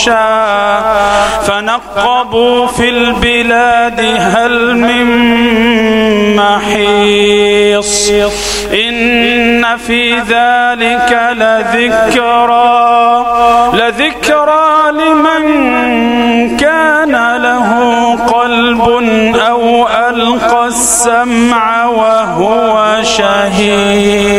بطشا فنقبوا في البلاد هل من محيص. إن في ذلك لذكرى. لذكرى لمن كان له قلب أو ألقى السمع وهو شهيد.